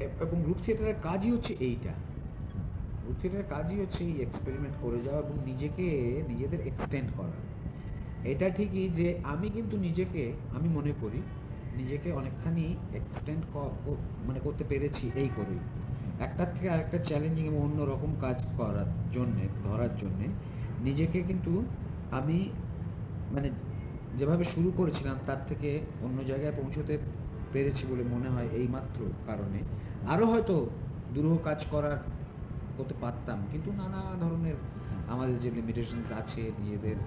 এবং গ্রুপ থিয়েটারের কাজই হচ্ছে এইটা। গ্রুপ থিয়েটারের কাজই হচ্ছে এই এক্সপেরিমেন্ট করে যাওয়া এবং নিজেকে, নিজেদের এক্সটেন্ড করা। এটা ঠিকই যে আমি কিন্তু নিজেকে, আমি মনে করি, নিজেকে অনেকখানি এক্সটেন্ড মানে করতে পেরেছি এই করেই। একটার থেকে আরেকটা চ্যালেঞ্জিং এবং অন্যরকম কাজ করার জন্যে, ধরার জন্যে নিজেকে কিন্তু আমি মানে যেভাবে শুরু করেছিলাম তার থেকে অন্য জায়গায় পৌঁছতে পেরেছি বলে মনে হয় এইমাত্র কারণে। আরও হয়তো দুরূহ কাজ করার করতে পারতাম। কিন্তু নানা ধরনের আমাদের যে লিমিটেশনস আছে, নিজেদের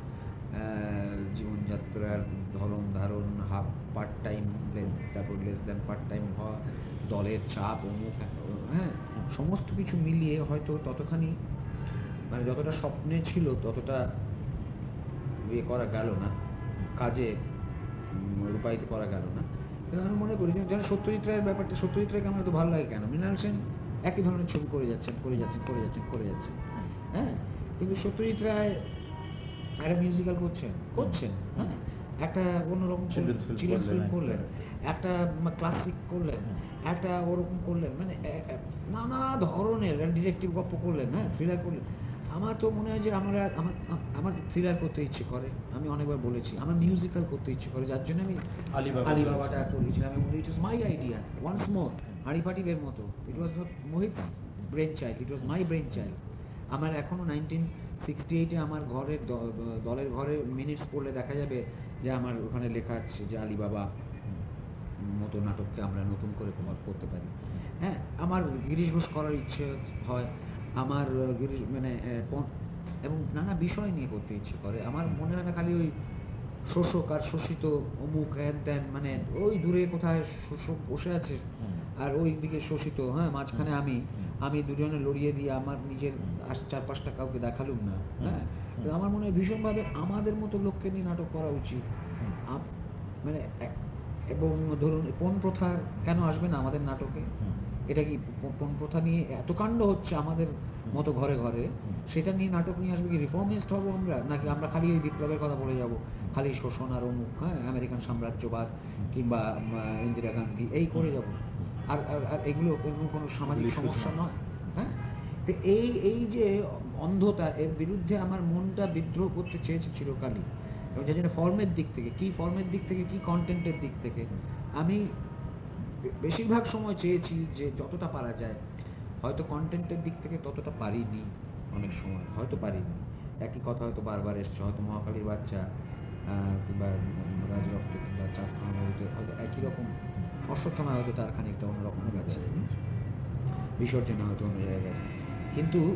জীবনযাত্রার ধরন ধারণ হাফ পার্ট টাইম লেস তারপর লেস দেন পার্ট টাইম হওয়া, দলের চাপ, অমুক হ্যাঁ সমস্ত কিছু মিলিয়ে হয়তো ততখানি মানে যতটা স্বপ্নে ছিল ততটা ইয়ে করা গেল না, কাজে রূপায়িত করা গেল না। কিন্তু আমি মনে করি যেন সত্যজিৎ রায়ের ব্যাপারটা সত্যজিৎ রায়কে আমার এত ভালো লাগে কেন? মৃণাল সেন একই ধরনের ছবি করে যাচ্ছেন করে যাচ্ছেন করে যাচ্ছেন করে যাচ্ছেন। হ্যাঁ? কিন্তু সত্যজিৎ রায় একটা মিউজিক্যাল করছেন করছেন হ্যাঁ? একটা অন্যরকম চিলড্রেন্স ফিল্ম করলেন একটা ক্লাসিক করলেন একটা ওরকম করলেন মানে নানা ধরনের ডিটেকটিভ গল্প করলেন হ্যাঁ? থ্রিলার করলেন। আমার তো মনে হয় যে আমরা আমার আমার থ্রিলার করতে ইচ্ছে করে। আমি অনেকবার বলেছি আমার মিউজিক্যাল করতে ইচ্ছে করে যার জন্য আমি আলিবাবাটা করেছিলাম এবং ইট was my idea once more হাড়িপাটিদের মতো। It was not Mohit brain child it was my brain child আমার এখনও নাইনটিন সিক্সটি এইটে আমার ঘরের দলের ঘরে মিনিটস পড়লে দেখা যাবে যে আমার ওখানে লেখা আছে যে আলিবাবা মতো নাটককে আমরা নতুন করে করতে পারি। হ্যাঁ আমার গিরিশ ঘোষ করার ইচ্ছে হয়। আমার মানে এবং নানা বিষয় নিয়ে করতে ইচ্ছে করে। আমার মনে হয় না খালি ওই শোষক আর শোষিত অমুক হ্যান ত্যান মানে ওই দূরে কোথায় শোষক বসে আছে আর ওই দিকে শোষিত হ্যাঁ মাঝখানে আমি আমি দুজনে লড়িয়ে দিয়ে আমার নিজের চার পাঁচটা কাউকে দেখালুম না হ্যাঁ? আমার মনে হয় ভীষণভাবে আমাদের মতো লোককে নিয়ে নাটক করা উচিত। মানে এবং ধরুন কোন প্রথা কেন আসবে না আমাদের নাটকে? এটা কি কোন প্রথা নিয়ে এত কাণ্ড হচ্ছে আমাদের মতো ঘরে ঘরে। সেটা নিয়ে নাটক নিয়ে আসবে কি? রিফর্মিস্ট হব আমরা? নাকি আমরা খালি ওই বিপ্লবের কথা বলে যাব? খালি শোষণ আর অমুক হ্যাঁ? আমেরিকান সাম্রাজ্যবাদ কিংবা ইন্দিরা গান্ধী এই করে যাব। আর আর এগুলো এগুলো কোনো সামাজিক সমস্যা নয় হ্যাঁ? তো এই এই যে অন্ধতা এর বিরুদ্ধে আমার মনটা বিদ্রোহ করতে চেয়েছে চিরকালই। এবং যার জন্য ফর্মের দিক থেকে কি ফর্মের দিক থেকে কি কন্টেন্টের দিক থেকে আমি বেশিরভাগ সময় চেয়েছি যে যতটা পারা যায় হয়তো কন্টেন্টের দিক থেকে ততটা পারিনি অনেক সময়, হয়তো পারিনি। একই কথা হয়তো বারবার এসছে, হয়তো মহাকালীর বাচ্চা কিংবা রাজরক্ত কিংবা চারখানা হয়তো হয়তো একই রকম অশ্বত্থনা হয়তো তার খানিকটা অন্যরকম গেছে। বিসর্জনে হয়তো অন্য জায়গায় গেছে। কিন্তু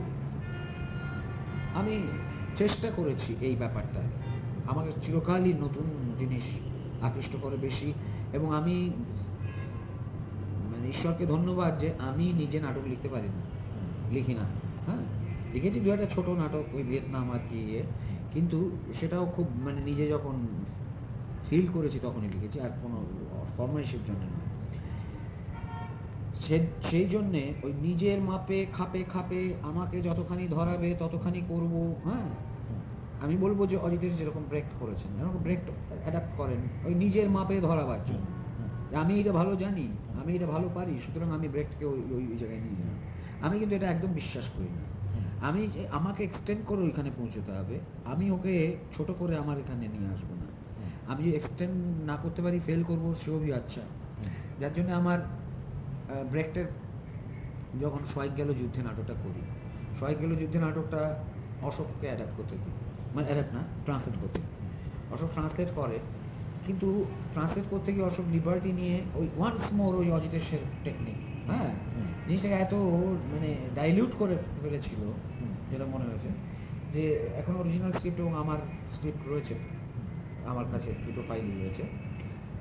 আমি চেষ্টা করেছি এই ব্যাপারটা। আমাকে চিরকালই নতুন জিনিস আকৃষ্ট করে বেশি এবং আমি ঈশ্বরকে ধন্যবাদ যে আমি নিজে নাটক লিখতে পারি না লিখি না। হ্যাঁ? লিখেছি দু একটা ছোটো নাটক, ওই ভিয়েতনাম আর কি ইয়ে। কিন্তু সেটাও খুব মানে নিজে যখন ফিল করেছি তখনই লিখেছি, আর কোনো ফরমাইশের জন্য না সেই জন্যে ওই নিজের মাপে, খাপে খাপে আমাকে যতখানি ধরাবে, ততখানি করব হ্যাঁ? আমি বলব যে অজিতের যেরকম ব্রেক করেছেন এরকম ব্রেক অ্যাডাপ্ট করেন, ওই নিজের মাপে ধরাবার জন্য। আমি এটা ভালো জানি আমি এটা ভালো পারি সুতরাং আমি ব্রেককে ওই ওই জায়গায় নিয়ে যাই। আমি কিন্তু এটা একদম বিশ্বাস করি না। আমি আমাকে এক্সটেন্ড করে ওইখানে পৌঁছতে হবে। আমি ওকে ছোট করে আমার এখানে নিয়ে আসব না। আমি যদি এক্সটেন্ড না করতে পারি ফেল করব সেও বি আচ্ছা। যার জন্য আমার ব্রেকটের যখন সোয়াইক গেল যুদ্ধে নাটকটা করি সোয়াইক গেল যুদ্ধে নাটকটা অশোককে অ্যাডাপ্ট করতে দিই। মানে অ্যাডাপ্ট না ট্রান্সলেট করতে অশোক ট্রান্সলেট করে কিন্তু ট্রান্সলেট করতে গিয়ে অশোক লিবার্টি নিয়ে ওই ওয়ান্স মোর ওই অজিতের টেকনিক হ্যাঁ? জিনিসটাকে এত মানে ডাইলিউট করে ফেলেছিল যেটা মনে হয়েছে যে এখন অরিজিনাল স্ক্রিপ্ট এবং আমার স্ক্রিপ্ট রয়েছে আমার কাছে দুটো ফাইল রয়েছে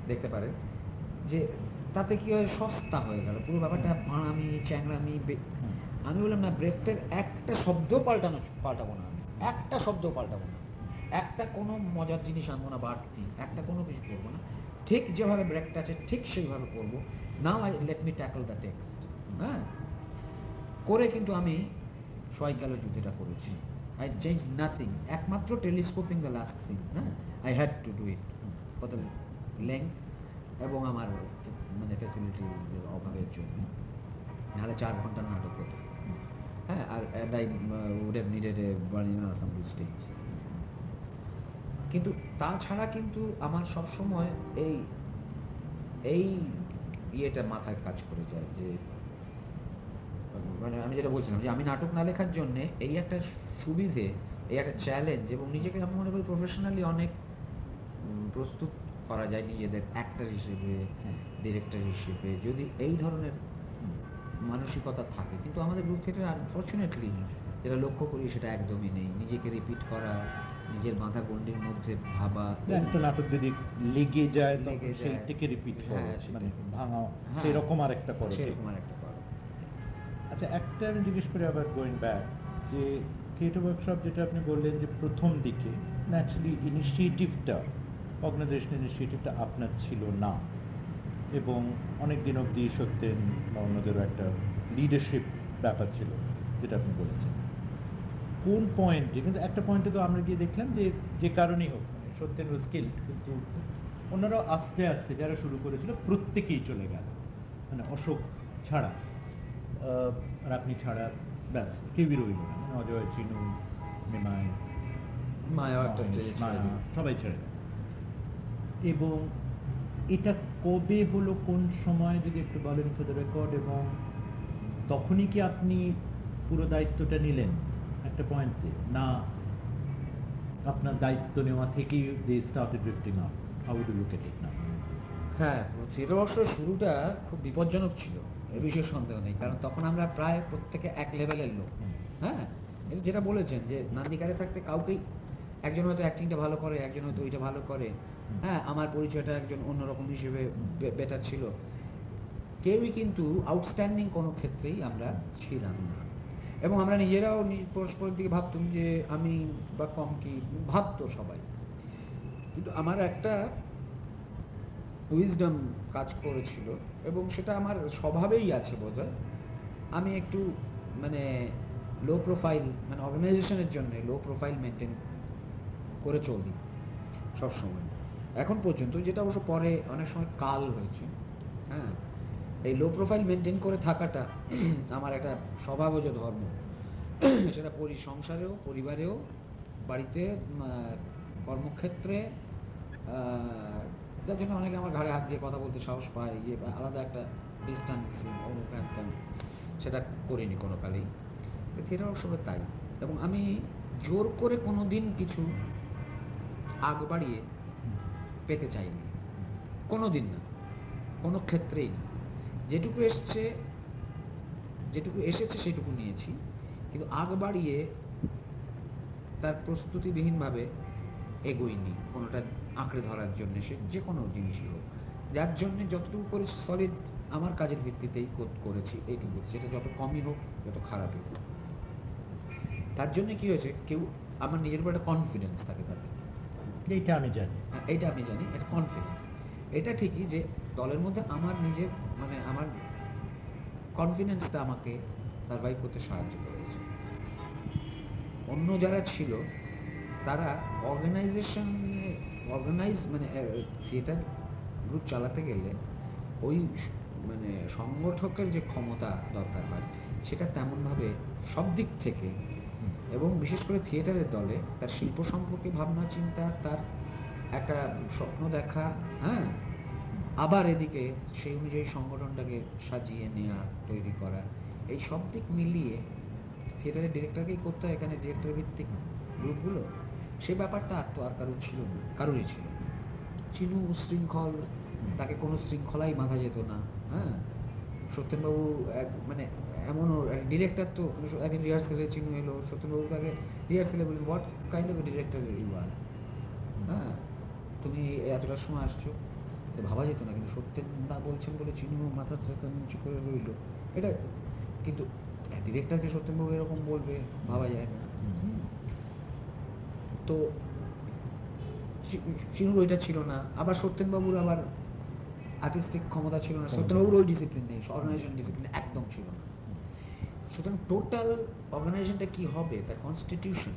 দেখতে পারে যে তাতে কি হয় সস্তা হয়ে গেল। পুরো ব্যাপারটা ভাঁড়ামি চ্যাংরামি আমি বললাম না ব্রেকটের একটা শব্দ পাল্টানো পাল্টাবো না আমি একটা শব্দ পাল্টাবো না। একটা কোনো মজার জিনিস আনব না, বাড়তি একটা কোনো কিছু করব না। ঠিক যেভাবে ব্রেকটা আছে ঠিক সেইভাবে করব। Now I let me tackle the text হ্যাঁ? করে কিন্তু আমি সোয়াই গেল যুদ্ধটা করেছি। আই চেঞ্জ নাথিং একমাত্র টেলিস্কোপিং দ্য লাস্ট সিন হ্যাঁ? I had to do it the length এবং আমার মানে ফ্যাসিলিটিস অভাবের জন্য। নাহলে চার ঘণ্টার নাটক হতো। হ্যাঁ আর I would have needed a assemble stage কিন্তু তাছাড়া কিন্তু আমার সব সময় এই এই ইয়েটা মাথায় কাজ করে যায় যে মানে আমি যেটা বলছিলাম যে আমি নাটক না লেখার জন্য এই একটা সুবিধে এই একটা চ্যালেঞ্জ এবং নিজেকে আমি মনে করি প্রফেশনালি অনেক প্রস্তুত করা যায় নিজেদের অ্যাক্টার হিসেবে ডিরেক্টর হিসেবে যদি এই ধরনের মানসিকতা থাকে। কিন্তু আমাদের গ্রুপ থিয়েটার আনফর্চুনেটলি যেটা লক্ষ্য করি সেটা একদমই নেই। নিজেকে রিপিট করা নিজের মাথা গণ্ডির মধ্যে ভাবা। একটা নাটক যদি লেগে যায় তখন সেই থেকে রিপিট হ্যাঁ মানে ভাঙা হ্যাঁ, সেই রকম আরেকটা করো। সেরকম আরেকটা করো। আচ্ছা একটা আমি জিজ্ঞেস করি আবার গোয়িং ব্যাক যে থিয়েটার ওয়ার্কশপ যেটা আপনি বললেন যে প্রথম দিকে ন্যাচুরালি ইনিশিয়েটিভটা অর্গানাইজেশন ইনিশিয়েটিভটা আপনার ছিল না। এবং অনেক দিন অবধি সত্যেন বা অন্যদেরও একটা লিডারশিপ ব্যাপার ছিল যেটা আপনি বলেছেন। কোন পয়েন্টে কিন্তু একটা পয়েন্টে তো আমরা গিয়ে দেখলাম যে যে কারণেই হোক মানে সত্যেন স্কিল কিন্তু অন্যরা আস্তে আস্তে যারা শুরু করেছিল প্রত্যেকেই চলে গেল। মানে অশোক ছাড়া আর আপনি ছাড়া ব্যাস কেউই রইল না। মানে অজয় চিনু মেমায় মায়া একটা স্টেজে সবাই ছেড়ে এবং এটা কবে হলো কোন সময় যদি একটু বলেন ফর দ্য রেকর্ড এবং তখনই কি আপনি পুরো দায়িত্বটা নিলেন? একটা পয়েন্টে না আপনার দায়িত্ব নেওয়া থেকেই they started drifting up how do look at it now হ্যাঁ থিয়েটার শুরুটা খুব বিপজ্জনক ছিল এ বিষয়ে সন্দেহ নেই কারণ তখন আমরা প্রায় প্রত্যেকে এক লেভেলের লোক। হ্যাঁ যেটা বলেছেন যে নান্দিকারে থাকতে কাউকেই একজন হয়তো অ্যাক্টিংটা ভালো করে একজন হয়তো ওইটা ভালো করে। হ্যাঁ আমার পরিচয়টা একজন অন্যরকম হিসেবে বেটার ছিল। কেউই কিন্তু আউটস্ট্যান্ডিং কোনো ক্ষেত্রেই আমরা ছিলাম না। এবং আমরা নিজেরাও পরস্পরের দিকে ভাবতাম যে আমি বা কম কি, ভাবতো সবাই। কিন্তু আমার একটা উইজডম কাজ করেছিল এবং সেটা আমার স্বভাবেই আছে বোধ আমি একটু মানে লো প্রোফাইল মানে অর্গানাইজেশনের জন্য লো প্রোফাইল মেনটেন করে চলি সবসময়। এখন পর্যন্ত, যেটা অবশ্য পরে অনেক সময় কাল হয়েছে হ্যাঁ? এই লো প্রোফাইল মেনটেন করে থাকাটা আমার একটা স্বভাবজ ধর্ম। সেটা পরি সংসারেও পরিবারেও বাড়িতে কর্মক্ষেত্রে যার জন্য অনেকে আমার ঘাড়ে হাত দিয়ে কথা বলতে সাহস পায় ইয়ে আলাদা একটা ডিস্টান্সিং একদম সেটা করিনি কোনো কালেই তো থিয়েটার উৎসবে তাই। এবং আমি জোর করে কোনো দিন কিছু আগ বাড়িয়ে পেতে চাইনি। কোনো দিন না। কোনো ক্ষেত্রেই না। যেটুকু এসছে যেটুকু এসেছে সেটুকু নিয়েছি। কিন্তু আগ বাড়িয়ে তার প্রস্তুতিবিহীনভাবে এগোয়নি কোনোটা আঁকড়ে ধরার জন্য সে যে কোনো জিনিসই হোক। যার জন্য যতটুকু করে সলিড আমার কাজের ভিত্তিতেই করেছি এইটুকু। সেটা যত কমই হোক যত খারাপই হোক। তার জন্য কি হয়েছে কেউ আমার নিজের উপর একটা কনফিডেন্স থাকে তাদের এইটা আমি জানি। হ্যাঁ এইটা আমি জানি একটা কনফিডেন্স এটা ঠিকই যে দলের মধ্যে আমার নিজের মানে আমার কনফিডেন্সটা আমাকে সার্ভাইভ করতে সাহায্য করেছে। অন্য যারা ছিল, তারা অর্গানাইজেশন অর্গানাইজ মানে থিয়েটার গ্রুপ চালাতে গেলে ওই মানে সংগঠকের যে ক্ষমতা দরকার হয়, সেটা তেমনভাবে সব দিক থেকে এবং বিশেষ করে থিয়েটারের দলে তার শিল্প সম্পর্কে ভাবনা চিন্তা তার একটা স্বপ্ন দেখা হ্যাঁ? আবার এদিকে সেই অনুযায়ী সংগঠনটাকে সাজিয়ে নেওয়া তৈরি করা। এই সব দিক মিলিয়ে থিয়েটারের ডিরেক্টরকেই করতে হয় এখানে ডিরেক্টর ভিত্তিক গ্রুপগুলো। সে ব্যাপারটা আর তো আর কারোর ছিল না কারোরই ছিল চিনু উশৃঙ্খল তাকে কোনো শৃঙ্খলাই বাঁধা যেত না হ্যাঁ? সত্যেনবাবু এক মানে এমনও ডিরেক্টর তো একদিন রিহার্সেলে চিনু এলো সত্যেনবাবু তাকে রিহার্সেলে বলি what kind of director you are হ্যাঁ? তুমি এতটার সময় আসছো ভাবা যেত না কিন্তু সত্যেন না বলছেন বলে চিনু মাথা নিচু করে রইল। এটা কিন্তু ডিরেক্টরকে সত্যেনবাবু এরকম বলবে ভাবা যায় না। তো চিনুর ওইটা ছিল না। আবার সত্যেনবাবুর আবার আর্টিস্টিক ক্ষমতা ছিল না। সত্যেনবাবুর ওই ডিসিপ্লিন নেই অর্গানাইজেশন ডিসিপ্লিন একদম ছিল না। সুতরাং টোটাল অর্গানাইজেশনটা কি হবে? তার কনস্টিটিউশন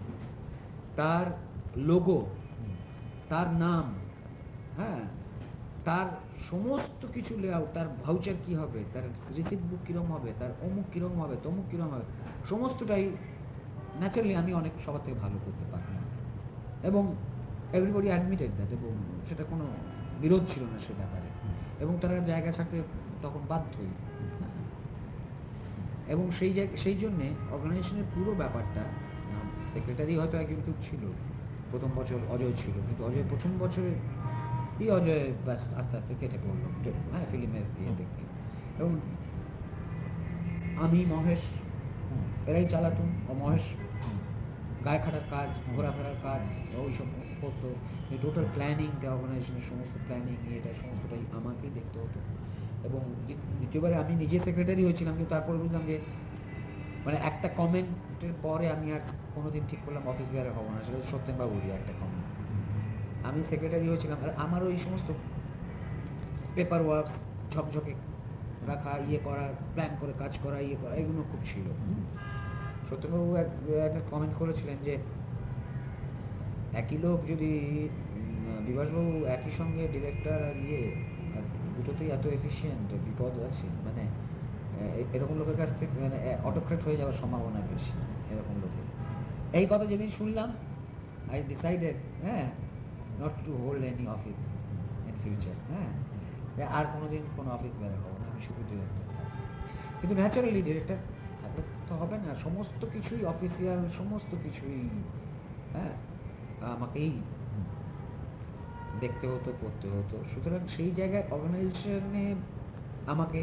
তার লোগো তার নাম হ্যাঁ? তার সমস্ত কিছু লেআউট তার ভাউচার কি হবে, তার রিসিপ্ট বুক কীরকম হবে, তার অমুক কীরকম হবে, তমুক কীরকম হবে, সমস্তটাই ন্যাচারালি আমি অনেক সবার থেকে ভালো করতে পারতাম এবং এভরিবডি অ্যাডমিটেড দ্যাট এবং সেটা কোনো বিরোধ ছিল না সে ব্যাপারে। এবং তারা জায়গা ছাড়তে তখন বাধ্যই এবং সেই সেই জন্যে অর্গানাইজেশনের পুরো ব্যাপারটা সেক্রেটারি হয়তো একজন কেউ ছিল, প্রথম বছর অজয় ছিল, কিন্তু অজয় প্রথম বছরে এই অজয় ব্যাস আস্তে আস্তে কেটে পড়ল। হ্যাঁ ফিল্মের ইয়ে দেখে। এবং আমি মহেশ এরাই চালাতুন ও মহেশ গায়ে খাটার কাজ ঘোরাফেরার কাজ ওই সব করতো। টোটাল প্ল্যানিংটা অর্গানাইজেশনের সমস্ত প্ল্যানিং এটা সমস্তটাই আমাকেই দেখতে হতো। এবং দ্বিতীয়বারে আমি নিজে সেক্রেটারি হয়েছিলাম কিন্তু তারপরে বুঝলাম যে মানে একটা কমেন্টের পরে আমি আর কোনোদিন ঠিক করলাম অফিস বেয়ারে হব না। সেটা সত্যেনবাবুরই একটা কমেন্ট আমি সেক্রেটারি হয়েছিলাম আর আমার ওই সমস্ত পেপার ওয়ার্কস ঝকঝকে রাখা ইয়ে করা প্ল্যান করে কাজ করা ইয়ে করা, এগুলো খুব ছিল। সত্যবাবু একটা কমেন্ট করেছিলেন যে, একই লোক যদি বিভাসবাবু একই সঙ্গে ডিরেক্টর আর ইয়ে দুটোতেই এত এফিসিয়েন্ট বিপদ আছে মানে এরকম লোকের কাছ থেকে মানে অটোক্রেট হয়ে যাওয়ার সম্ভাবনা বেশি, এরকম লোকের। এই কথা যেদিন শুনলাম আই ডিসাইডেড হ্যাঁ not to hold any office in future হ্যাঁ? আর কোনোদিন কোনো অফিস বেরো হব না, আমি শুধু ডিরেক্টর কিন্তু ন্যাচারালি ডিরেক্টর থাকলে তো হবে না, সমস্ত কিছুই অফিসিয়াল সমস্ত কিছুই হ্যাঁ? আমাকেই দেখতে হতো, করতে হতো। সুতরাং সেই জায়গায় অর্গানাইজেশনে আমাকে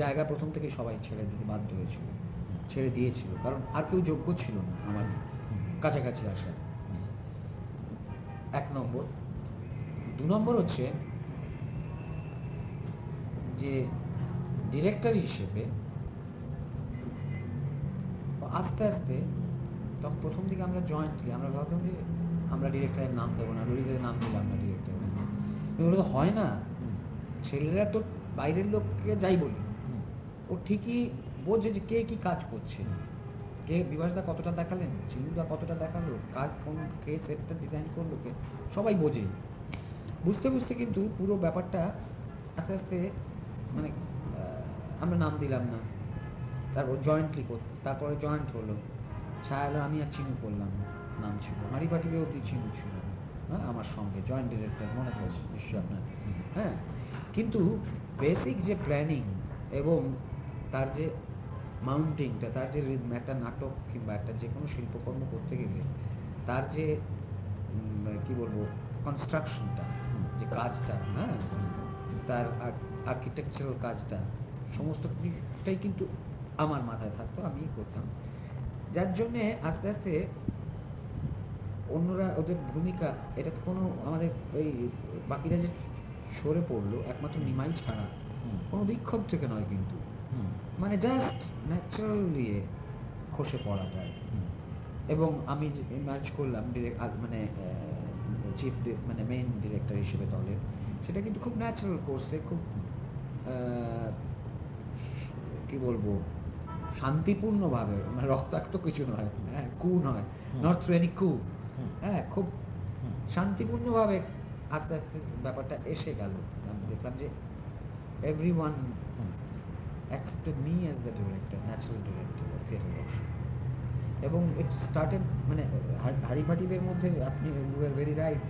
জায়গা প্রথম থেকে সবাই ছেড়ে দিতে বাধ্য হয়েছিল, ছেড়ে দিয়েছিল। কারণ আর কেউ যোগ্য ছিল না আমার কাছাকাছি আসার। এক নম্বর। দু নম্বর হচ্ছে যে ডিরেক্টর হিসেবে আস্তে আস্তে তখন প্রথম দিকে আমরা জয়েন্টলি আমরা ভাবতাম যে আমরা ডিরেক্টরের নাম দেবো না ললিতের নাম দিলাম না ডিরেক্টরের এগুলো তো হয় না। ছেলেরা তো বাইরের লোককে যাই বলি, ও ঠিকই বোঝে যে কে কি কাজ করছে। কে বিভাসদা কতটা দেখালেন? চিনুদা কতটা দেখাল? কার কোন কে সেটটা ডিজাইন করল? কে? সবাই বোঝে। বুঝতে বুঝতে কিন্তু পুরো ব্যাপারটা আস্তে আস্তে মানে আমরা নাম দিলাম না। তারপর জয়েন্টলি তারপরে জয়েন্ট হলো। ছায়ালো আমি আর চিনু করলাম নাম ছিল। হাঁড়ি পাটিবে অব্দি চিনু ছিল। হ্যাঁ আমার সঙ্গে জয়েন্ট ডিরেক্টর মনে হয়েছে নিশ্চয়ই আপনার। হ্যাঁ কিন্তু বেসিক যে প্ল্যানিং এবং তার যে মাউন্টিংটা তার যে একটা নাটক কিংবা একটা যে কোনো শিল্পকর্ম করতে গেলে তার যে কি বলব কনস্ট্রাকশনটা যে কাজটা হ্যাঁ তার আর্কিটেকচারাল কাজটা সমস্ত কিছুটাই কিন্তু আমার মাথায় থাকতো আমি করতাম। যার জন্যে আস্তে আস্তে অন্যরা ওদের ভূমিকা এটা কোনো আমাদের ওই বাকিরা যে সরে পড়ল একমাত্র নিমাই ছাড়া কোনো বিক্ষোভ থেকে নয় কিন্তু। মানে জাস্ট ন্যাচারালি খসে পড়া যায়। এবং আমি ম্যাচ করলাম মানে চিফ মানে মেইন ডিরেক্টর হিসেবে দলের সেটা কিন্তু খুব ন্যাচারাল করছে খুব কি বলব শান্তিপূর্ণভাবে মানে রক্তাক্ত কিছু নয় হ্যাঁ কু নয় নট থ্রু এনি কু। হ্যাঁ খুব শান্তিপূর্ণভাবে আস্তে আস্তে ব্যাপারটা এসে গেল। আমি দেখলাম যে every one accepted me as the director natural director theatre বর্ষ এবং ইট স্টার্টেড মানে হাড়িফাটিবের মধ্যে আপনি you are very right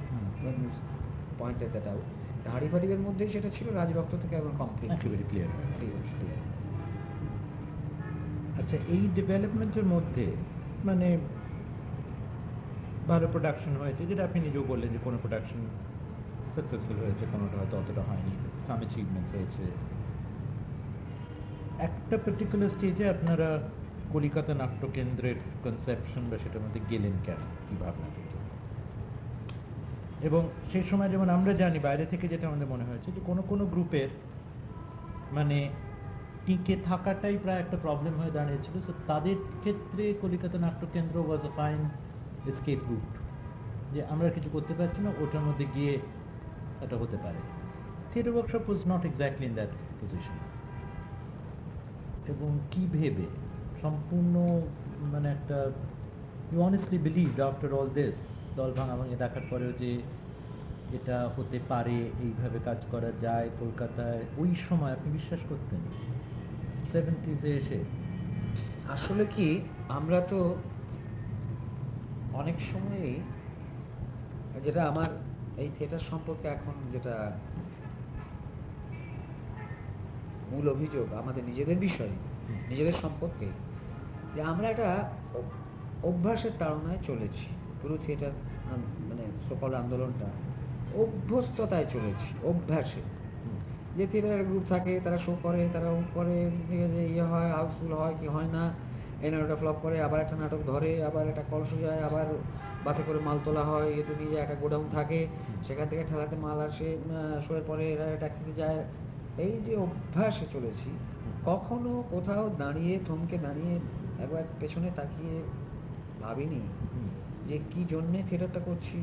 pointed that out হাড়িফাটিবের মধ্যেই সেটা ছিল রাজরক্ত থেকে একবার কমপ্লিট ভেরি ক্লিয়ার আচ্ছা এই ডেভেলপমেন্টের মধ্যে মানে ভালো প্রোডাকশন হয়েছে যেটা আপনি নিজেও বললেন যে কোনো প্রোডাকশন সাকসেসফুল হয়েছে কোনোটা হয়তো অতটা হয়নি সাম অ্যাচিভমেন্টস হয়েছে। একটা পার্টিকুলার স্টেজে আপনারা কলিকাতা নাট্যকেন্দ্রের কনসেপশন বা সেটার মধ্যে গেলেন কেন? কি ভাবনা থেকে? এবং সেই সময় যেমন আমরা জানি, বাইরে থেকে যেটা আমাদের মনে হয়েছে যে কোনো কোনো গ্রুপের মানে টিকে থাকাটাই প্রায় একটা প্রবলেম হয়ে দাঁড়িয়েছিল। সো তাদের ক্ষেত্রে Calcutta Natyakendra was a fine escape route যে আমরা কিছু করতে পারছি না, ওটার মধ্যে গিয়ে এটা হতে পারে। Theatre workshop was not exactly in that position এবং কি ভেবে? সম্পূর্ণ মানে একটা you honestly believe after all this দল ভাঙা ভাঙে দেখার পরেও যে এটা হতে পারে, এইভাবে কাজ করা যায় কলকাতায়, ওই সময় আপনি বিশ্বাস করতেন? সেভেন্টিজে এসে? আসলে কি, আমরা তো অনেক সময়ই, যেটা আমার এই থিয়েটার সম্পর্কে এখন যেটা মূল অভিযোগ আমাদের নিজেদের বিষয়ে নিজেদের সম্পর্কে যে আমরা একটা অভ্যাসের তাড়নায় চলেছি। পুরো থিয়েটার মানে সকল আন্দোলনটা অভ্যস্ততায় চলেছি অভ্যাসে। যে থিয়েটারের গ্রুপ থাকে তারা শো করে তারা ও করে ঠিক আছে ইয়ে হয় হাউসফুল হয় কি হয় না এই নাটকটা ফ্লপ করে আবার একটা নাটক ধরে আবার একটা কলস যায় আবার বাসে করে মাল তোলা হয় এতে নিয়ে যায় একটা গোডাউন থাকে সেখান থেকে ঠেলাতে মাল আসে শোয়ের পরে এরা ট্যাক্সিতে যায় এই যে অভ্যাসে চলেছি কখনো কোথাও দাঁড়িয়ে থমকে দাঁড়িয়ে একবার পেছনে তাকিয়ে ভাবিনি যে কি জন্যে থিয়েটারটা করছি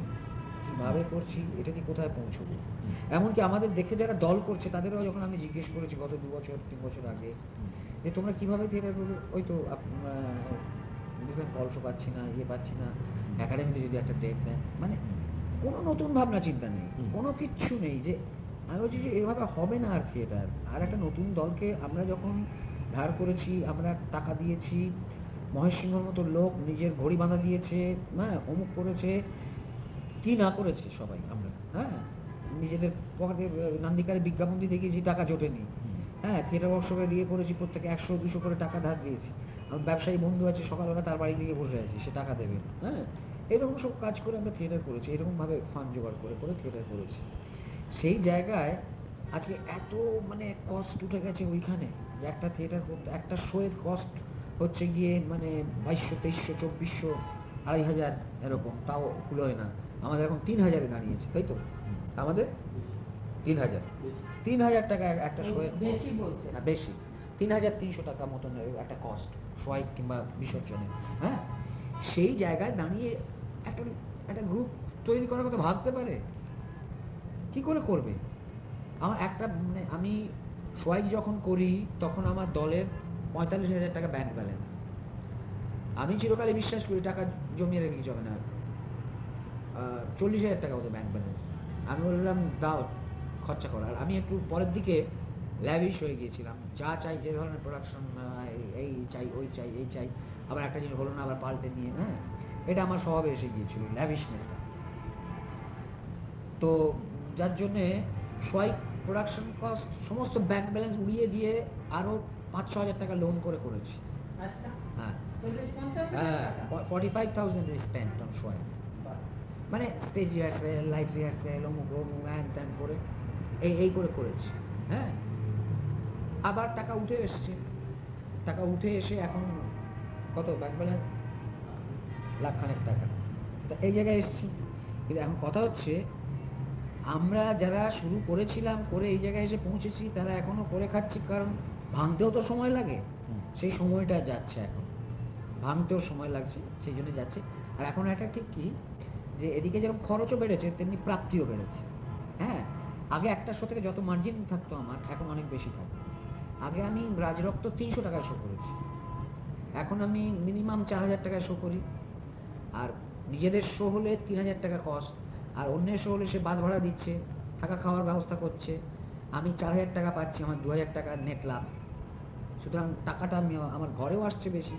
কীভাবে করছি এটা দিয়ে কোথায় পৌঁছবো? এমনকি আমাদের দেখে যারা দল করছে তাদেরও যখন আমি জিজ্ঞেস করেছি গত দু বছর তিন বছর আগে যে তোমরা কীভাবে থিয়েটার করবে? ওই তো বুঝলেন কলসও পাচ্ছি না ইয়ে পাচ্ছি না একাডেমিতে যদি একটা ডেট দেন মানে কোনো নতুন ভাবনা চিন্তা নেই কোনো কিচ্ছু নেই যে আমি বলছি যে এভাবে হবে না আর থিয়েটার আর একটা নতুন দলকে আমরা যখন ধার করেছি, আমরা টাকা দিয়েছি, মহেশ সিংহর মতো লোক নিজের ঘড়ি বাঁধা দিয়েছে হ্যাঁ অমুক করেছে, কি না করেছে সবাই আমরা হ্যাঁ? নিজেদের পকেটে নান্দিকারে বিজ্ঞাপন দিতে গিয়েছি টাকা জোটেনি হ্যাঁ থিয়েটার ওয়ার্কশপে ইয়ে করেছি প্রত্যেকে একশো, দুশো করে টাকা ধার দিয়েছি। আমার ব্যবসায়ী বন্ধু আছে, সকালবেলা তার বাড়ি দিকে বসে আছি, সে টাকা দেবে হ্যাঁ? এরকম সব কাজ করে আমরা থিয়েটার করেছি এরকম ভাবে ফান্ড জোগাড় করে করে থিয়েটার করেছি। সেই জায়গায় আজকে এত মানে কস্ট উঠে গেছে ওইখানে যে একটা থিয়েটার করতে একটা শোয়ের কস্ট হচ্ছে গিয়ে মানে বাইশশো তেইশশো চব্বিশশো আড়াই হাজার এরকম। তাও কুলোয় না। আমাদের এখন তিন হাজারে দাঁড়িয়েছে তাই তো? আমাদের তিন হাজার। তিন হাজার টাকা একটা শোয়ের বেশি বলছে। না বেশি। তিন হাজার তিনশো টাকা মতন একটা কস্ট সোয়াই কিংবা বিসর্জনে। হ্যাঁ? সেই জায়গায় দাঁড়িয়ে একটা একটা গ্রুপ তৈরি করার কথা ভাবতে পারে? কি করে করবে? আমার একটা মানে আমি সোয়াইক যখন করি, তখন আমার দলের পঁয়তাল্লিশ হাজার টাকা ব্যাংক ব্যালেন্স আমি চিরকালে বিশ্বাস করি, টাকা জমিয়ে রেখে হবে না। চল্লিশ হাজার টাকা হতো ব্যাংক ব্যালেন্স আমি বললাম, দাও, খরচা করার আমি একটু পরের দিকে ল্যাভিশ হয়ে গিয়েছিলাম। যা চাই, যে ধরনের প্রোডাকশন এই চাই, ওই চাই, এই চাই, আবার একটা জিনিস হলো না, আবার পাল্টে নিয়ে হ্যাঁ? এটা আমার স্বভাবে এসে গিয়েছিল ল্যাভিশনেসটা তো যার জন্যে সোয়াইক প্রোডাকশন কস্ট সমস্ত ব্যাংক ব্যালেন্স উড়িয়ে দিয়ে আরও পাঁচ ছ হাজার টাকা লোন করে করেছি। আচ্ছা। হ্যাঁ। হ্যাঁ হাজার টাকা? Forty five thousand spent on Schweik মানে স্টেজ রিহার্সেল লাইট রিহার্সেল অমুক অমুক হ্যান ত্যান করে এই এই করে করেছি। হ্যাঁ। আবার টাকা উঠে এসছে। টাকা উঠে এসে এখন কত? ব্যাংক ব্যালেন্স লাখ খানেক টাকা। তা এই জায়গায় এসছি। কিন্তু এখন কথা হচ্ছে আমরা যারা শুরু করেছিলাম করে এই জায়গায় এসে পৌঁছেছি তারা এখনও করে খাচ্ছি কারণ ভাঙতেও তো সময় লাগে। সেই সময়টা যাচ্ছে এখন। ভাঙতেও সময় লাগছে সেই জন্য যাচ্ছে। আর এখন একটা ঠিক কি যে এদিকে যেরকম খরচও বেড়েছে তেমনি প্রাপ্তিও বেড়েছে। হ্যাঁ আগে একটা শো থেকে যত মার্জিন থাকতো আমার এখন অনেক বেশি থাকে আগে আমি রাজরক্ত তিনশো টাকায় শো করেছি। এখন আমি মিনিমাম চার হাজার টাকায় শো করি। আর নিজেদের শো হলে তিন হাজার টাকা কস্ট আর অন্যের শহরে সে বাস ভাড়া দিচ্ছে, থাকা খাওয়ার ব্যবস্থা করছে। আমি চার হাজার টাকা পাচ্ছি, আমার দু হাজার টাকা নেট লাভ। সুতরাং টাকাটা আমি আমার ঘরেও আসছে বেশি।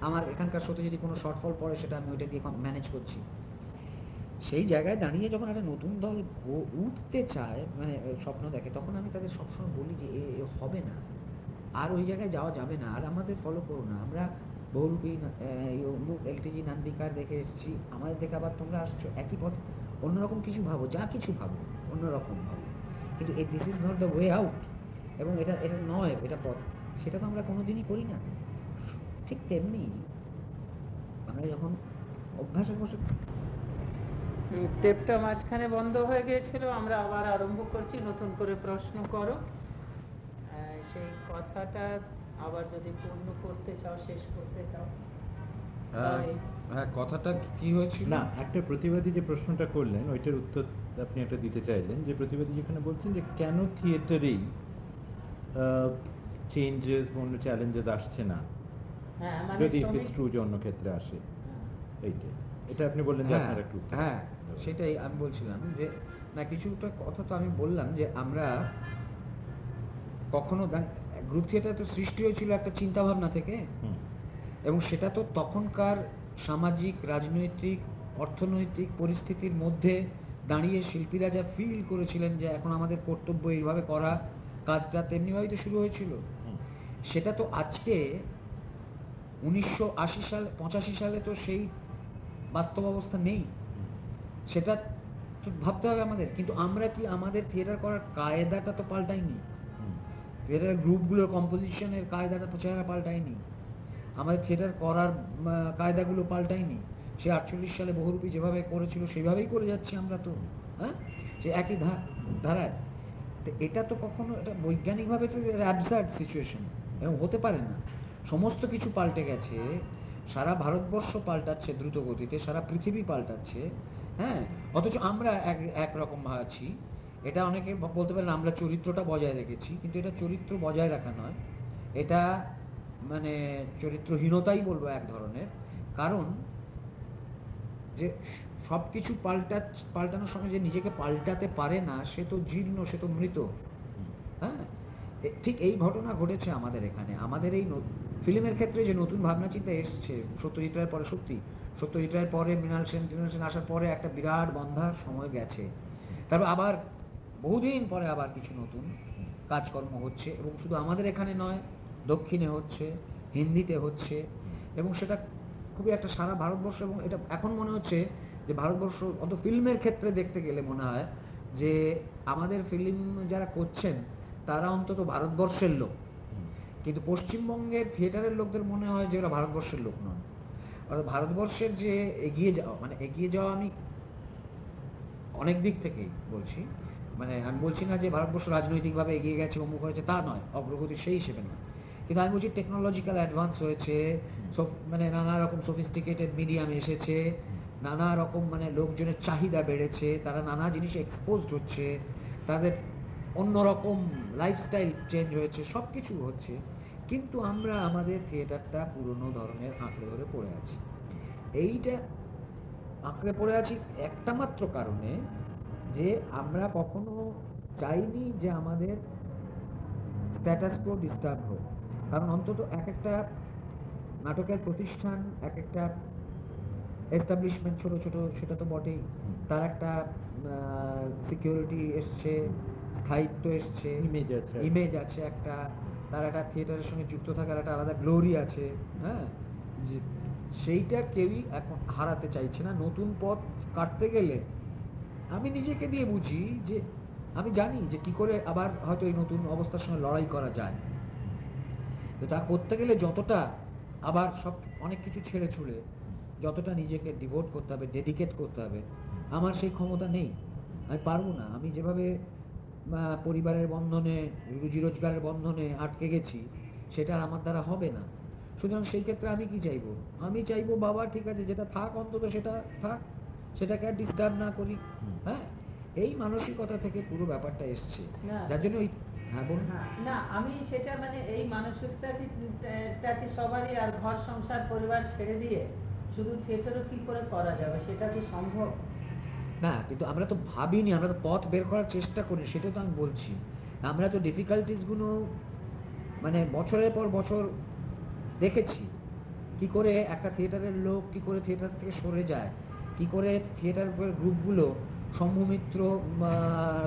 আমার এখানকার শোতে যদি কোনো শর্টফল পড়ে, সেটা আমি ওইটা দিয়ে ম্যানেজ করছি। সেই জায়গায় দাঁড়িয়ে যখন একটা নতুন দল উঠতে চায় মানে স্বপ্ন দেখে, তখন আমি তাদের সবসময় বলি যে, এ হবে না। আর ওই জায়গায় যাওয়া যাবে না। আর আমাদের ফলো করো না। আমরা বহুরূপী এলটিজি নান্দিকার দেখে এসেছি। আমাদের দেখে আবার তোমরা আসছো। একই পথ অন্যরকম কিছু ভাবো যা কিছু ভাবো অন্যরকম ভাবো। কিন্তু এই this is not the way out এবং এটা এটা নয় এটা পথ। সেটা তো আমরা কোনোদিনই করি না। ঠিক তেমনি আমরা যখন অভ্যাসে বসে টেপটা মাঝখানে বন্ধ হয়ে গিয়েছিল আমরা আবার আরম্ভ করছি নতুন করে প্রশ্ন করো। আহ, সেই কথাটা আবার যদি পূর্ণ করতে চাও শেষ করতে চাও Sorry. হ্যাঁ কথাটা কি হয়েছিল? না একটা প্রতিবাদী যে প্রশ্নটা করলেন ওইটার উত্তর আপনি একটা দিতে চাইলেন। যে প্রতিবাদী যেখানে বলছেন যে কেন থিয়েটারেই চেঞ্জেস বা অন্য চ্যালেঞ্জেস আসছে না? হ্যাঁ মানে যদি শ্রমিক- ট্রু যে অন্য ক্ষেত্রে আসে। হ্যাঁ। এইটাই। এটা আপনি বললেন যে হ্যাঁ আপনার একটু হ্যাঁ সেটাই আমি বলছিলাম যে না কিছুটা কথা তো আমি বললাম যে আমরা কখনো গ্রুপ থিয়েটার তো সৃষ্টি হয়েছিল একটা চিন্তা ভাবনা থেকে। হুম। এবং সেটা তো তখনকার সামাজিক রাজনৈতিক অর্থনৈতিক পরিস্থিতির মধ্যে দাঁড়িয়ে শিল্পীরা যা ফিল করেছিলেন যে এখন আমাদের কর্তব্য এইভাবে করা কাজটা তেমনিভাবেই তো শুরু হয়েছিল। সেটা তো আজকে উনিশশো আশি সাল পঁচাশি সালে তো সেই বাস্তব অবস্থা নেই। সেটা তো ভাবতে হবে আমাদের। কিন্তু আমরা কি আমাদের থিয়েটার করার কায়দাটা তো পাল্টাইনি? থিয়েটার গ্রুপগুলোর কম্পোজিশনের কায়দাটা তো চেহারা পাল্টায়নি। আমাদের থিয়েটার করার কায়দাগুলো পাল্টায়নি। সে আটচল্লিশ সালে বহুরূপী যেভাবে করেছিল, সেভাবেই করে যাচ্ছি আমরা তো হ্যাঁ? সে একই ধারায়। তো এটা তো কখনো, এটা বৈজ্ঞানিকভাবে তো অ্যাবসার্ড সিচুয়েশন এরকম হতে পারে না। সমস্ত কিছু পাল্টে গেছে, সারা ভারতবর্ষ পাল্টাচ্ছে দ্রুত গতিতে, সারা পৃথিবী পাল্টাচ্ছে হ্যাঁ? অথচ আমরা এক একরকম আছি। এটা অনেকে বলতে পারেন আমরা চরিত্রটা বজায় রেখেছি, কিন্তু এটা চরিত্র বজায় রাখা নয়। এটা মানে চরিত্রহীনতাই বলব এক ধরনের। কারণ যে সব কিছু পাল্টা, পাল্টানোর সময় যে নিজেকে পাল্টাতে পারে না, সে তো জীর্ণ, সে তো মৃত। হ্যাঁ? ঠিক এই ঘটনা ঘটেছে আমাদের এখানে। আমাদের এই ফিল্মের ক্ষেত্রে যে নতুন ভাবনা চিন্তা এসছে, সত্যজিৎ রায়ের পরে সত্যি, সত্যজিৎ রায়ের পরে মৃণাল সেন মৃণাল সেন আসার পরে একটা বিরাট বন্ধার সময় গেছে। তারপর আবার বহুদিন পরে আবার কিছু নতুন কাজকর্ম হচ্ছে এবং শুধু আমাদের এখানে নয় দক্ষিণে হচ্ছে, হিন্দিতে হচ্ছে, এবং সেটা খুবই একটা সারা ভারতবর্ষ এবং এটা এখন মনে হচ্ছে যে ভারতবর্ষ, অত ফিল্মের ক্ষেত্রে দেখতে গেলে মনে হয় যে আমাদের ফিল্ম যারা করছেন, তারা অন্তত ভারতবর্ষের লোক। কিন্তু পশ্চিমবঙ্গের থিয়েটারের লোকদের মনে হয় যে ওরা ভারতবর্ষের লোক নন। অর্থাৎ ভারতবর্ষের যে এগিয়ে যাওয়া মানে এগিয়ে যাওয়া আমি অনেক দিক থেকেই বলছি। মানে আমি বলছি না যে ভারতবর্ষ রাজনৈতিকভাবে এগিয়ে গেছে অমুক হয়েছে, তা নয়। অগ্রগতি সেই হিসেবে নয়। কিন্তু আমি বলছি টেকনোলজিক্যাল অ্যাডভান্স হয়েছে মানে নানা রকম সফিস্টিকেটেড মিডিয়াম এসেছে, নানা রকম মানে লোকজনের চাহিদা বেড়েছে, তারা নানা জিনিসে এক্সপোজড হচ্ছে, তাদের অন্যরকম লাইফস্টাইল চেঞ্জ হয়েছে সব কিছু হচ্ছে। কিন্তু আমরা আমাদের থিয়েটারটা পুরনো ধরনের আঁকড়ে ধরে পড়ে আছি। এইটা আঁকড়ে পড়ে আছি একটা মাত্র কারণে যে আমরা কখনো চাইনি যে আমাদের স্ট্যাটাস কো ডিস্টার্ব হোক। কারণ অন্তত এক একটা নাটকের প্রতিষ্ঠান এক একটা এস্টাবলিশমেন্ট ছোট ছোট সেটা তো বটেই। তার একটা সিকিউরিটি এসছে স্থায়িত্ব এসছে Image আছে। ইমেজ আছে একটা তার একটা থিয়েটারের সঙ্গে যুক্ত থাকার একটা আলাদা গ্লোরি আছে হ্যাঁ? যে সেইটা কেউই এখন হারাতে চাইছে না। নতুন পথ কাটতে গেলে আমি নিজেকে দিয়ে বুঝি যে আমি জানি যে কি করে আবার হয়তো এই নতুন অবস্থার সঙ্গে লড়াই করা যায়। তো তা করতে গেলে যতটা আবার সব অনেক কিছু ছেড়ে ছুড়ে যতটা নিজেকে ডিভোট করতে হবে ডেডিকেট করতে হবে আমার সেই ক্ষমতা নেই। আমি পারব না। আমি যেভাবে পরিবারের বন্ধনে রুজি রোজগারের বন্ধনে আটকে গেছি সেটা আমার দ্বারা হবে না। সুতরাং সেই ক্ষেত্রে আমি কি চাইব? আমি চাইব বাবা ঠিক আছে যেটা থাক অন্তত সেটা থাক সেটাকে আর ডিস্টার্ব না করি। হ্যাঁ? এই মানসিকতা থেকে পুরো ব্যাপারটা এসছে। যার জন্য ওই হ্যাঁ বলুন। না, না আমি সেটা মানে এই মানসিকতাকে সবারই আর ঘর সংসার পরিবার ছেড়ে দিয়ে শুধু থিয়েটারও কি করে করা যাবে? সেটা কি সম্ভব? না কিন্তু আমরা তো ভাবিনি আমরা তো পথ বের করার চেষ্টা করি সেটা তো আমি বলছি। আমরা তো ডিফিকাল্টিসগুলো মানে বছরের পর বছর দেখেছি। কি করে একটা থিয়েটারের লোক কি করে থিয়েটার থেকে সরে যায় কি করে থিয়েটার গ্রুপগুলো শম্ভু মিত্র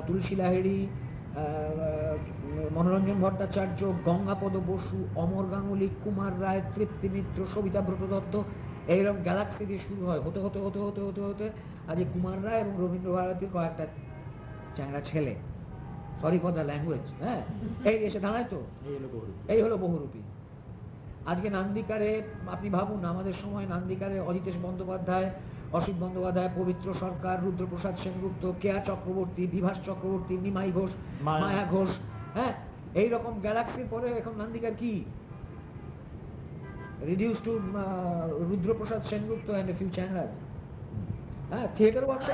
তুলসী লাহিড়ী মনোরঞ্জন ভট্টাচার্য গঙ্গাপদ বসু অমর গাঙ্গুলি কুমার রায় তৃপ্তি মিত্র সবিতা ব্রত দত্ত এইরকম গ্যালাক্সি দিয়ে শুরু হয়। হতে হতে হতে হতে হতে হতে আজ কুমার রায় এবং রবীন্দ্র ভারতীর কয়েকটা চ্যাংড়া ছেলে। সরি ফর দ্য ল্যাঙ্গুয়েজ হ্যাঁ? এই এসে দাঁড়ায় তো? এই হলো এই হলো বহুরূপী। আজকে নান্দিকারে আপনি ভাবুন আমাদের সময় নান্দিকারে অজিতেশ বন্দ্যোপাধ্যায় অসিত বন্দ্যোপাধ্যায় পবিত্র সরকার রুদ্রপ্রসাদ সেনগুপ্ত কেয়া চক্রবর্তী বিভাস চক্রবর্তী নিমাই ঘোষ মায়া। ঘোষ হ্যাঁ? এই রকম গ্যালাক্সির পরে এখন নান্দিকার কি? Reduce to Rudraprasad Sengupta and few চ্যাংরাজ হ্যাঁ থিয়েটার ওয়ার্কশপ.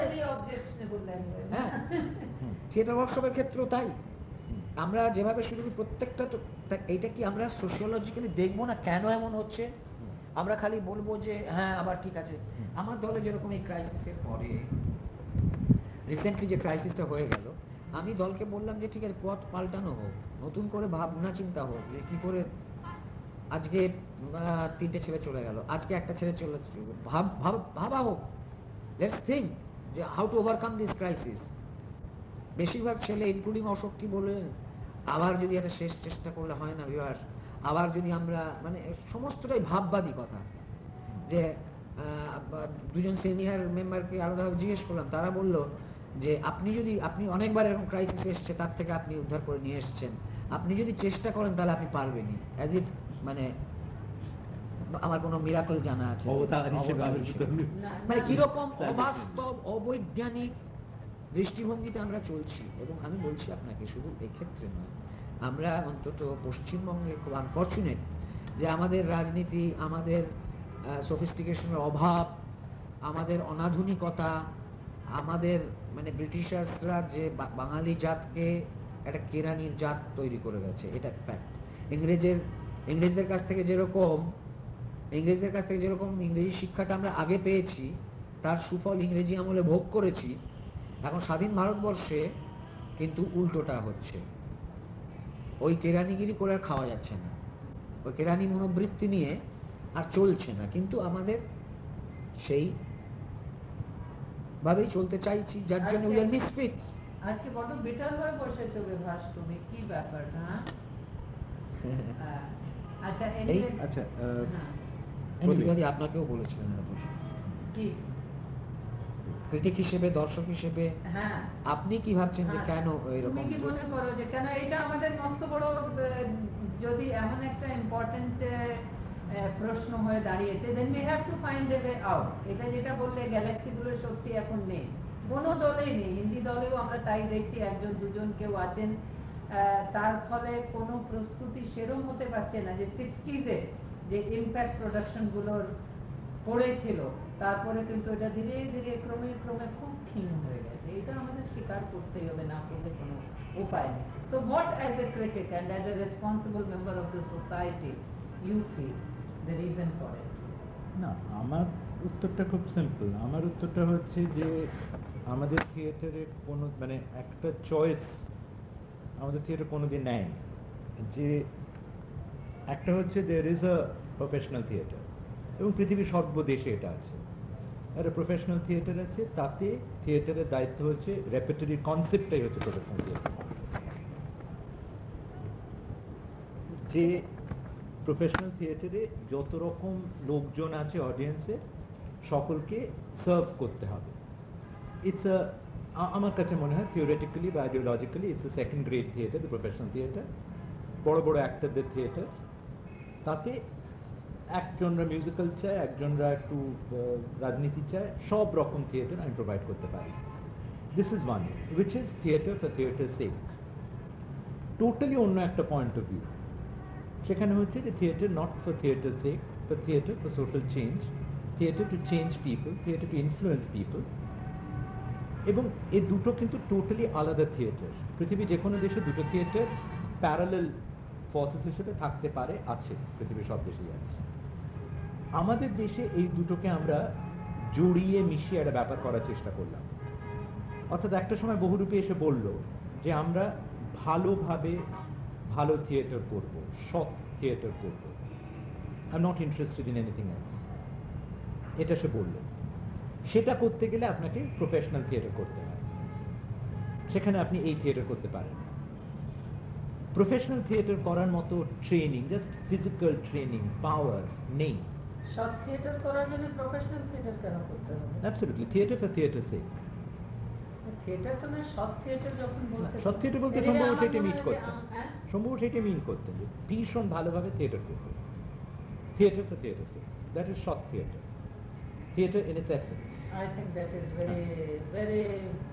হ্যাঁ। থিয়েটার ওয়ার্কশপের ক্ষেত্রেও তাই। আমরা যেভাবে শুরু করি প্রত্যেকটা তো তা এইটা কি আমরা সোশিওলজিক্যালি দেখব না কেন এমন হচ্ছে? আমরা খালি বলব যে হ্যাঁ আবার ঠিক আছে। আমার দলে যেরকম এই ক্রাইসিসের পরে রিসেন্টলি যে ক্রাইসিসটা হয়ে গেল আমি দলকে বললাম যে ঠিক আছে পথ পাল্টানো হোক নতুন করে ভাবনা চিন্তা হোক যে কি করে আজকে তিনটে ছেলে চলে গেল আজকে একটা ছেলে চলে ভাব ভাব ভাবা হোক। লেটস থিঙ্ক যে how to overcome this crisis বেশিরভাগ ছেলে ইনক্লুডিং অশোক কি বলে আবার যদি একটা শেষ চেষ্টা করলে হয় না বিভাস আবার যদি আমরা মানে সমস্তটাই ভাববাদী কথা। যে দুজন সিনিয়র মেম্বারকে আলাদাভাবে জিজ্ঞেস করলাম তারা বলল যে আপনি যদি আপনি অনেকবার এরকম ক্রাইসিস এসছে তার থেকে আপনি উদ্ধার করে নিয়ে এসেছেন। আপনি যদি চেষ্টা করেন তাহলে আপনি পারবেনই। অ্যাজ ইফ মানে আমার কোনো মিরাকল জানা আছে। মানে কীরকম. অবাস্তব অবৈজ্ঞানিক দৃষ্টিভঙ্গিতে আমরা চলছি। এবং আমি বলছি আপনাকে শুধু এক্ষেত্রে নয় আমরা অন্তত পশ্চিমবঙ্গে খুব আনফর্চুনেট যে আমাদের রাজনীতি, আমাদের সফিস্টিকেশনের অভাব, আমাদের অনাধুনিকতা, আমাদের মানে ব্রিটিশার্সরা যে বাঙালি জাতকে একটা কেরানির জাত তৈরি করে গেছে, এটা ফ্যাক্ট ইংরেজের, ইংরেজদের কাছ থেকে যেরকম, ইংরেজদের কাছ থেকে যেরকম ইংরেজি শিক্ষাটা আমরা আগে পেয়েছি, তার সুফল ইংরেজি আমলে ভোগ করেছি, এখন স্বাধীন ভারতবর্ষে কিন্তু উল্টোটা হচ্ছে। ওই কেরানিগিরি করে আর খাওয়া যাচ্ছে না। ওই কেরানি মনোবৃত্তি নিয়ে আর চলছে না। কিন্তু আমাদের সেই ভাবেই চলতে চাইছি। যার জন্য উই আর মিসফিট আজকে বড় বিটাল হয়ে বসেছো বিভাস তুমি। কি ব্যাপার হ্যাঁ? হ্যাঁ। আচ্ছা আচ্ছা হ্যাঁ, প্রতিবাদী আপনাকেও বলেছিলেন কি? ক্রিটিক হিসেবে দর্শক হিসেবে হ্যাঁ। আপনি কি ভাবছেন যে হ্যাঁ। কেন তুমি এরকম কি মনে করো যে কেন এটা আমাদের মস্ত বড় যদি এমন একটা ইম্পর্টেন্ট প্রশ্ন হয়ে দাঁড়িয়েছে then we have to find a way out এটা যেটা বললে গ্যালাক্সি গুলোর শক্তি এখন নেই। কোনো দলেই নেই। হিন্দি দলেও আমরা তাই দেখছি একজন দুজন কেউ আছেন। তার ফলে কোনো প্রস্তুতি সেরম হতে পারছে না যে সিক্সটিজে যে ইম্প্যাক্ট প্রোডাকশনগুলোর পড়েছিল। তারপরে কিন্তু এটা ধীরে ধীরে ক্রমে ক্রমে খুব ক্ষীণ হয়ে গেছে। এটা আমাদের স্বীকার করতেই হবে, না করলে কোনো উপায় নেই। তো what as a critic and as a responsible member of the society you feel the reason for it না, আমার উত্তরটা খুব সিম্পল আমার উত্তরটা হচ্ছে যে আমাদের থিয়েটারে কোনো মানে একটা চয়েস আমাদের থিয়েটার কোনোদিন নেয় যে একটা হচ্ছে there is a professional theatre এবং পৃথিবীর সর্বদেশে এটা আছে। একটা প্রফেশনাল থিয়েটার আছে, তাতে থিয়েটারের দায়িত্ব হচ্ছে রেপার্টরি কনসেপ্টটাই হচ্ছে প্রফেশনাল থিয়েটার যে প্রফেশনাল থিয়েটারে যত রকম লোকজন আছে অডিয়েন্সে সকলকে সার্ভ করতে হবে। ইটস আমার কাছে মনে হয় থিওরিটিক্যালি বা ideologically it's a second grade theatre professional theatre বড় বড় অ্যাক্টরদের থিয়েটার তাতে একজনরা মিউজিক্যাল চায়, একজনরা একটু রাজনীতি চায়, সব রকম থিয়েটার আমি প্রোভাইড করতে পারি। This is one which is theatre for theatre sake totally অন্য একটা পয়েন্ট অফ ভিউ সেখানে হচ্ছে যে theatre not for theatre sake for theatre for social change theatre to change people theatre to influence people এবং এই দুটো কিন্তু totally আলাদা থিয়েটার পৃথিবীর যে কোনো দেশে দুটো থিয়েটার প্যারালেল ফোর্সেস হিসেবে থাকতে পারে, আছে, পৃথিবীর সব দেশেই আছে। আমাদের দেশে এই দুটোকে আমরা জড়িয়ে মিশিয়ে একটা ব্যাপার করার চেষ্টা করলাম। অর্থাৎ একটা সময় বহুরূপে এসে বলল যে, আমরা ভালোভাবে ভালো থিয়েটার করব, সৎ থিয়েটার করব। I not interested in anything else এটা সে বলল। সেটা করতে গেলে আপনাকে প্রফেশনাল থিয়েটার করতে হয়। সেখানে আপনি এই থিয়েটার করতে পারেন। প্রফেশনাল থিয়েটার করার মতো ট্রেনিং জাস্ট ফিজিক্যাল ট্রেনিং পাওয়ার নেই। সব থিয়েটার করার জন্য প্রফেশনাল থিয়েটার কেন করতে হবে absolutely theatre for theatre sake theatre তো না সব থিয়েটার যখন বলছে সব theatre বলতে সম্ভবত সেটা হয় যে করতে। আম- হ্যাঁ? সম্ভব সেটা মিন করতেন যে ভীষণ ভালোভাবে থিয়েটার করবে theatre for theatre sake that is short theatre theatre in its essence I think that is very, very,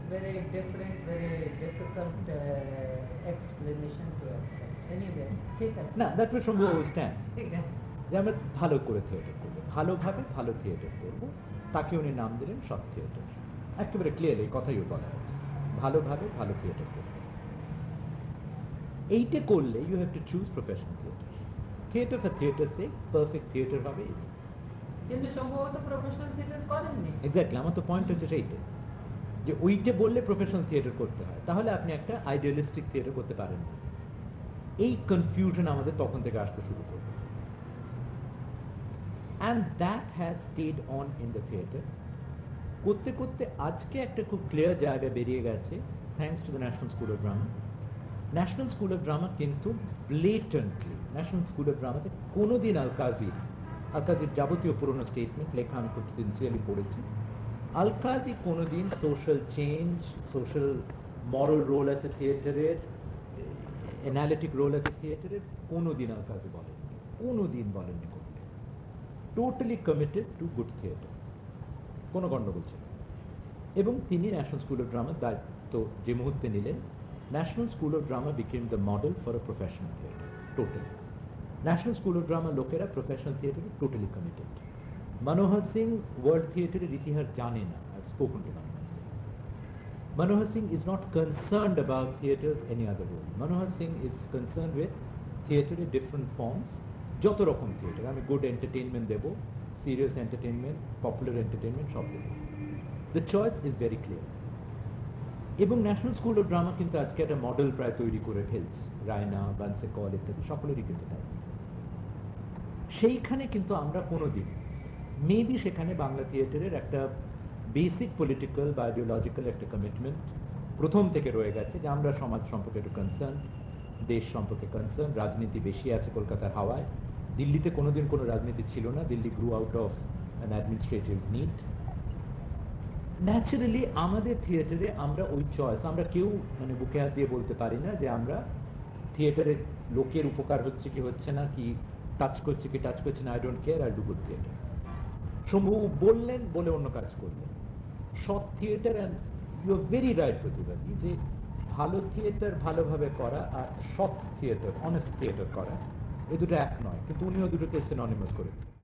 very different, very difficult uh, explanation to accept. Anyway, ঠিক আছে। না দ্যাট উইল সম্ভব হ্যাঁ, স্ট্যান্ড ঠিক আছে। যে আমরা ভালো করে থিয়েটার করব ভালোভাবে ভালো থিয়েটার করব তাকে উনি নাম দিলেন সৎ থিয়েটার একেবারে ক্লিয়ার এই কথাই ওর বলা হচ্ছে ভালোভাবে ভালো থিয়েটার করব। এইটা করলে you have to choose professional theatre theatre for theatre say perfect theatre হবে কিন্তু সম্ভবত প্রফেশনাল থিয়েটার করেননি। এক্স্যাক্টলি আমার তো পয়েন্ট হচ্ছে সেইটাই যে ওইটা বললে প্রফেশনাল থিয়েটার করতে হয় তাহলে আপনি একটা আইডিয়ালিস্টিক থিয়েটার করতে পারেন এই কনফিউশন আমাদের তখন থেকে আসতে শুরু করবে। And that has stayed on in the theatre করতে করতে আজকে একটা খুব ক্লিয়ার জায়গা বেরিয়ে গেছে thanks to the national school of drama national school of drama কিন্তু ব্লেটেন্টলি ন্যাশনাল স্কুল অফ ড্রামাতে কোনোদিন আলকাজির আলকাজির যাবতীয় পুরনো স্টেটমেন্ট লেখা আমি খুব সিনসিয়ারলি পড়েছি। আলকাজি কোনোদিন social change social moral role আছে থিয়েটারের অ্যানালিটিক রোল আছে থিয়েটারের কোনোদিন আলকাজি বলেননি, কোনোদিন বলেননি totally committed to good theatre কোনো গণ্ডগোল ছিল না। এবং তিনি ন্যাশনাল স্কুল অফ ড্রামার দায়িত্ব যে মুহূর্তে নিলেন national school of drama became the model for a professional theatre totally national school of drama লোকেরা প্রফেশনাল থিয়েটারে totally committed Manohar Singh world থিয়েটারের ইতিহাস জানে না I spoken to Manohar Singh Manohar Singh is not concerned about theatres any other way. Manohar Singh is concerned with theatre in different forms. যত রকম theatre আমি good entertainment দেবো serious entertainment popular entertainment সব দেবো। The choice is very clear এবং national school of drama কিন্তু আজকে একটা মডেল প্রায় তৈরি করে ফেলছে রায়না বানসে কল ইত্যাদি, সকলেরই কিন্তু তাই। সেইখানে কিন্তু আমরা কোনোদিন মেবি সেখানে বাংলা থিয়েটারের একটা বেসিক পলিটিক্যাল বা আইডিওলজিক্যাল একটা কমিটমেন্ট প্রথম থেকে রয়ে গেছে যে আমরা সমাজ সম্পর্কে একটু কনসার্ন দেশ সম্পর্কে কনসার্ন রাজনীতি বেশি আছে কলকাতার হাওয়ায় দিল্লিতে কোনোদিন কোনো রাজনীতি ছিল না। Delhi grew out of an administrative need naturally আমাদের থিয়েটারে আমরা ওই চয়েস আমরা কেউ মানে বুকে হাত দিয়ে বলতে পারি না যে আমরা থিয়েটারের লোকের উপকার হচ্ছে কি হচ্ছে না, কি টাচ করছে, কি টাচ করছে না I don't care I do good theatre Shambhu বললেন বলে অন্য কাজ করলেন। সৎ theatre and you very right প্রতিবাদী, যে ভালো থিয়েটার ভালোভাবে করা আর সৎ থিয়েটার অনেস্ট থিয়েটার করা এই দুটো এক নয় কিন্তু উনিও দুটোকে সিননিমাস করে।